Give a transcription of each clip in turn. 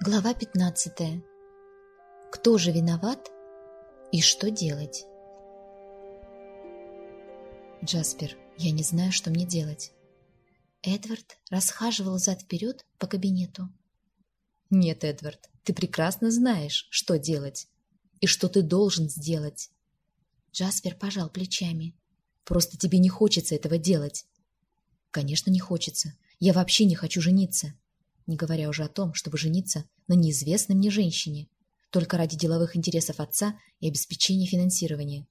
Глава 15. Кто же виноват и что делать? Джаспер, я не знаю, что мне делать. Эдвард расхаживал зад-вперед по кабинету. Нет, Эдвард, ты прекрасно знаешь, что делать и что ты должен сделать. Джаспер пожал плечами. Просто тебе не хочется этого делать. Конечно, не хочется. Я вообще не хочу жениться не говоря уже о том, чтобы жениться на неизвестной мне женщине, только ради деловых интересов отца и обеспечения финансирования.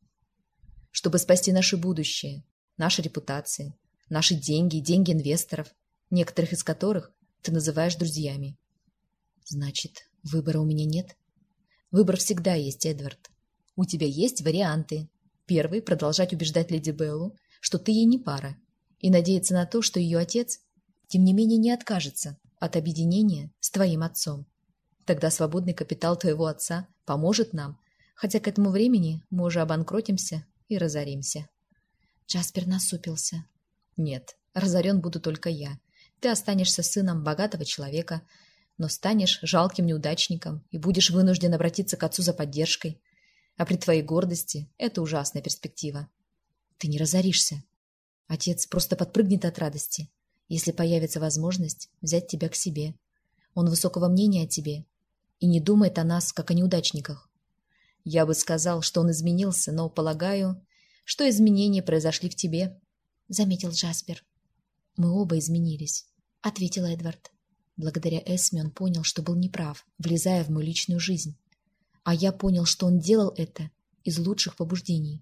Чтобы спасти наше будущее, наши репутации, наши деньги и деньги инвесторов, некоторых из которых ты называешь друзьями. Значит, выбора у меня нет? Выбор всегда есть, Эдвард. У тебя есть варианты. Первый – продолжать убеждать леди Беллу, что ты ей не пара, и надеяться на то, что ее отец, тем не менее, не откажется от объединения с твоим отцом. Тогда свободный капитал твоего отца поможет нам, хотя к этому времени мы уже обанкротимся и разоримся. Джаспер насупился. Нет, разорен буду только я. Ты останешься сыном богатого человека, но станешь жалким неудачником и будешь вынужден обратиться к отцу за поддержкой. А при твоей гордости это ужасная перспектива. Ты не разоришься. Отец просто подпрыгнет от радости если появится возможность взять тебя к себе. Он высокого мнения о тебе и не думает о нас, как о неудачниках. Я бы сказал, что он изменился, но полагаю, что изменения произошли в тебе, — заметил Джаспер. Мы оба изменились, — ответил Эдвард. Благодаря Эсме он понял, что был неправ, влезая в мою личную жизнь. А я понял, что он делал это из лучших побуждений.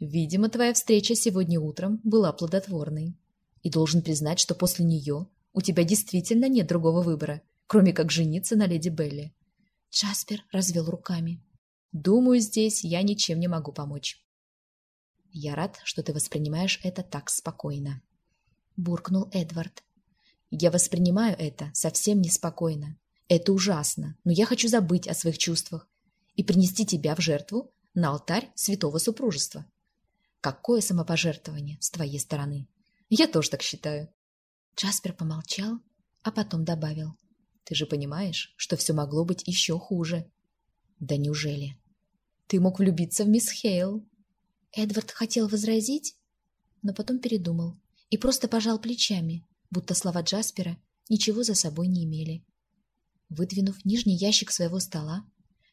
Видимо, твоя встреча сегодня утром была плодотворной. И должен признать, что после нее у тебя действительно нет другого выбора, кроме как жениться на леди Белли. Джаспер развел руками. Думаю, здесь я ничем не могу помочь. Я рад, что ты воспринимаешь это так спокойно. Буркнул Эдвард. Я воспринимаю это совсем неспокойно. Это ужасно, но я хочу забыть о своих чувствах и принести тебя в жертву на алтарь святого супружества. Какое самопожертвование с твоей стороны! Я тоже так считаю. Джаспер помолчал, а потом добавил. Ты же понимаешь, что все могло быть еще хуже. Да неужели? Ты мог влюбиться в мисс Хейл. Эдвард хотел возразить, но потом передумал и просто пожал плечами, будто слова Джаспера ничего за собой не имели. Выдвинув нижний ящик своего стола,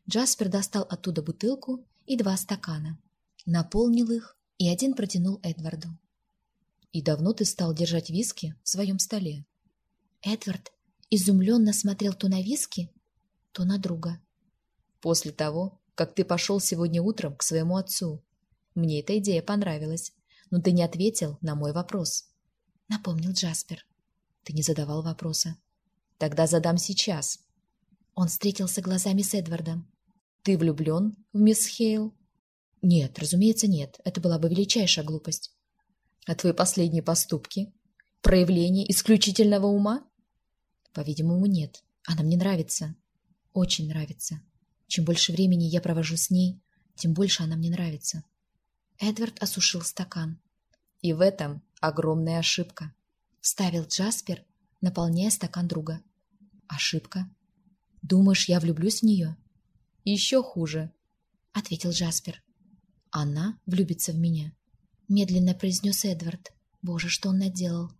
Джаспер достал оттуда бутылку и два стакана, наполнил их и один протянул Эдварду. «И давно ты стал держать виски в своем столе?» Эдвард изумленно смотрел то на виски, то на друга. «После того, как ты пошел сегодня утром к своему отцу. Мне эта идея понравилась, но ты не ответил на мой вопрос», — напомнил Джаспер. «Ты не задавал вопроса». «Тогда задам сейчас». Он встретился глазами с Эдвардом. «Ты влюблен в мисс Хейл?» «Нет, разумеется, нет. Это была бы величайшая глупость. А твои последние поступки? Проявление исключительного ума? По-видимому, нет. Она мне нравится. Очень нравится. Чем больше времени я провожу с ней, тем больше она мне нравится. Эдвард осушил стакан. И в этом огромная ошибка. Вставил Джаспер, наполняя стакан друга. Ошибка? Думаешь, я влюблюсь в нее? Еще хуже, ответил Джаспер. Она влюбится в меня. — медленно произнес Эдвард. «Боже, что он наделал?»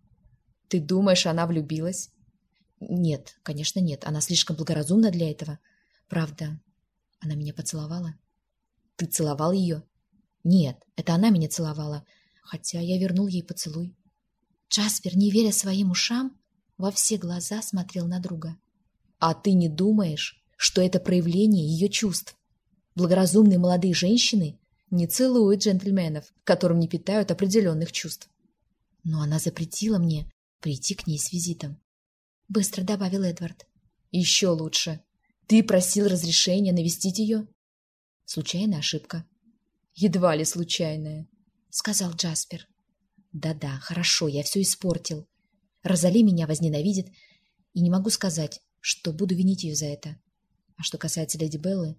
«Ты думаешь, она влюбилась?» «Нет, конечно, нет. Она слишком благоразумна для этого. Правда, она меня поцеловала». «Ты целовал ее?» «Нет, это она меня целовала, хотя я вернул ей поцелуй». Джаспер, не веря своим ушам, во все глаза смотрел на друга. «А ты не думаешь, что это проявление ее чувств? Благоразумные молодые женщины не целуют джентльменов, которым не питают определенных чувств. Но она запретила мне прийти к ней с визитом. Быстро добавил Эдвард. Еще лучше. Ты просил разрешения навестить ее? Случайная ошибка. Едва ли случайная, сказал Джаспер. Да-да, хорошо, я все испортил. Розали меня возненавидит, и не могу сказать, что буду винить ее за это. А что касается леди Беллы,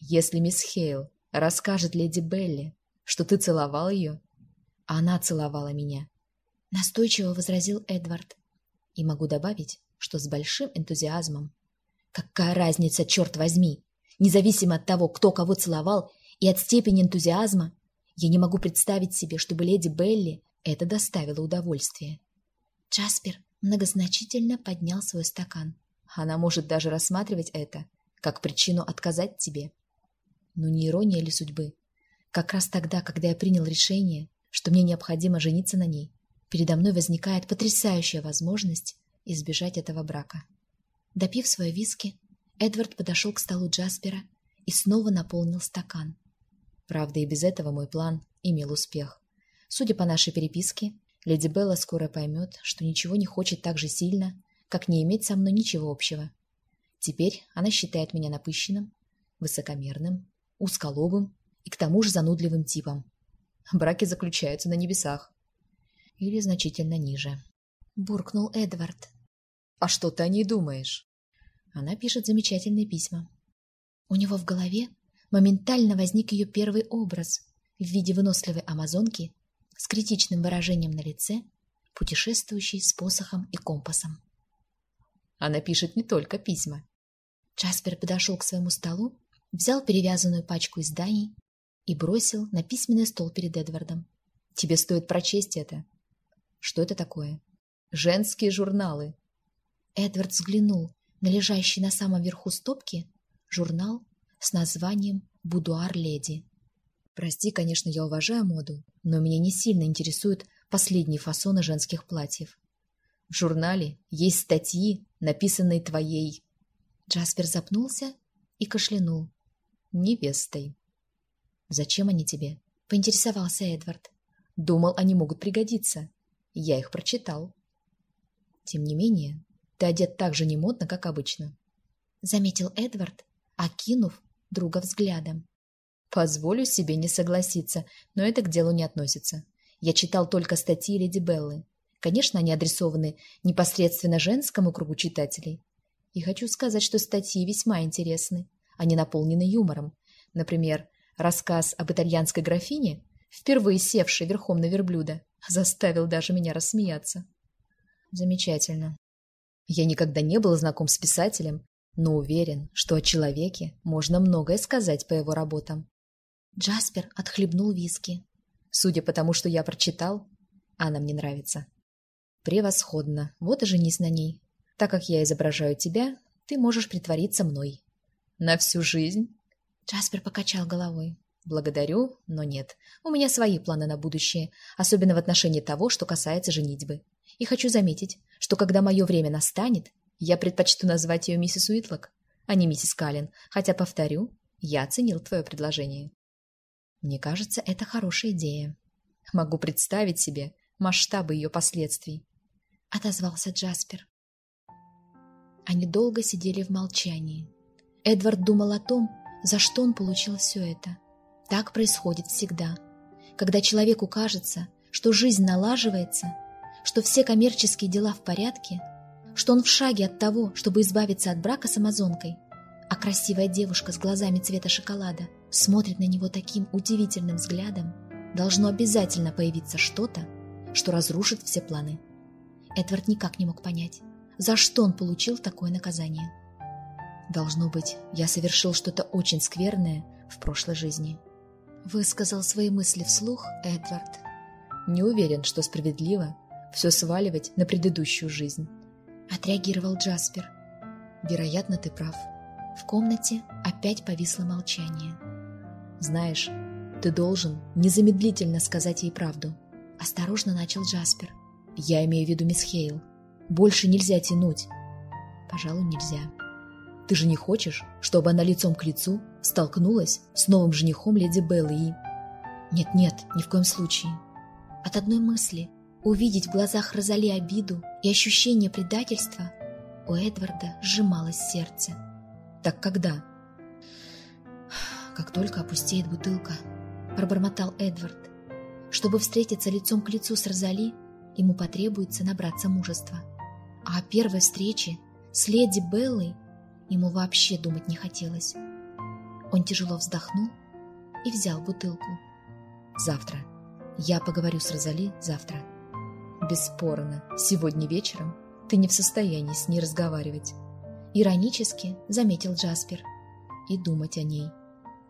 если мисс Хейл расскажет леди Белли, что ты целовал ее, а она целовала меня. Настойчиво возразил Эдвард. И могу добавить, что с большим энтузиазмом. Какая разница, черт возьми? Независимо от того, кто кого целовал, и от степени энтузиазма, я не могу представить себе, чтобы леди Белли это доставило удовольствие. Джаспер многозначительно поднял свой стакан. Она может даже рассматривать это как причину отказать тебе. Но не ирония ли судьбы? Как раз тогда, когда я принял решение, что мне необходимо жениться на ней, передо мной возникает потрясающая возможность избежать этого брака. Допив свое виски, Эдвард подошел к столу Джаспера и снова наполнил стакан. Правда, и без этого мой план имел успех. Судя по нашей переписке, леди Белла скоро поймет, что ничего не хочет так же сильно, как не иметь со мной ничего общего. Теперь она считает меня напыщенным, высокомерным, узколобым и к тому же занудливым типом. Браки заключаются на небесах. Или значительно ниже. Буркнул Эдвард. «А что ты о ней думаешь?» Она пишет замечательные письма. У него в голове моментально возник ее первый образ в виде выносливой амазонки с критичным выражением на лице, путешествующей с посохом и компасом. Она пишет не только письма. Джаспер подошел к своему столу, взял перевязанную пачку изданий и бросил на письменный стол перед Эдвардом. «Тебе стоит прочесть это». «Что это такое?» «Женские журналы». Эдвард взглянул на лежащий на самом верху стопки журнал с названием «Будуар леди». Прости, конечно, я уважаю моду, но меня не сильно интересуют последние фасоны женских платьев. В журнале есть статьи, написанные твоей... Джаспер запнулся и кашлянул. Невестой. «Зачем они тебе?» — поинтересовался Эдвард. «Думал, они могут пригодиться. Я их прочитал». «Тем не менее, ты одет так же немодно, как обычно», — заметил Эдвард, окинув друга взглядом. Позволю себе не согласиться, но это к делу не относится. Я читал только статьи Леди Беллы. Конечно, они адресованы непосредственно женскому кругу читателей. И хочу сказать, что статьи весьма интересны. Они наполнены юмором. Например, рассказ об итальянской графине, впервые севшей верхом на верблюда, заставил даже меня рассмеяться. Замечательно. Я никогда не был знаком с писателем, но уверен, что о человеке можно многое сказать по его работам. Джаспер отхлебнул виски. Судя по тому, что я прочитал, она мне нравится. Превосходно. Вот и женись на ней. Так как я изображаю тебя, ты можешь притвориться мной. На всю жизнь? Джаспер покачал головой. Благодарю, но нет. У меня свои планы на будущее, особенно в отношении того, что касается женитьбы. И хочу заметить, что когда мое время настанет, я предпочту назвать ее миссис Уитлок, а не миссис Каллен, хотя, повторю, я оценил твое предложение. Мне кажется, это хорошая идея. Могу представить себе масштабы ее последствий. Отозвался Джаспер. Они долго сидели в молчании. Эдвард думал о том, за что он получил все это. Так происходит всегда. Когда человеку кажется, что жизнь налаживается, что все коммерческие дела в порядке – что он в шаге от того, чтобы избавиться от брака с амазонкой, а красивая девушка с глазами цвета шоколада смотрит на него таким удивительным взглядом, должно обязательно появиться что-то, что разрушит все планы. Эдвард никак не мог понять, за что он получил такое наказание. «Должно быть, я совершил что-то очень скверное в прошлой жизни», — высказал свои мысли вслух Эдвард. «Не уверен, что справедливо все сваливать на предыдущую жизнь». — отреагировал Джаспер. «Вероятно, ты прав». В комнате опять повисло молчание. «Знаешь, ты должен незамедлительно сказать ей правду», — осторожно начал Джаспер. «Я имею в виду мисс Хейл. Больше нельзя тянуть». «Пожалуй, нельзя. Ты же не хочешь, чтобы она лицом к лицу столкнулась с новым женихом леди Беллы и...» «Нет-нет, ни в коем случае». От одной мысли Увидеть в глазах Розали обиду и ощущение предательства у Эдварда сжималось сердце. «Так когда?» «Как только опустеет бутылка», — пробормотал Эдвард. «Чтобы встретиться лицом к лицу с Розали, ему потребуется набраться мужества. А о первой встрече с леди Беллой ему вообще думать не хотелось. Он тяжело вздохнул и взял бутылку. «Завтра. Я поговорю с Розали завтра». Бесспорно, сегодня вечером ты не в состоянии с ней разговаривать. Иронически заметил Джаспер. И думать о ней.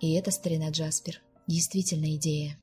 И это, старина Джаспер, действительно идея.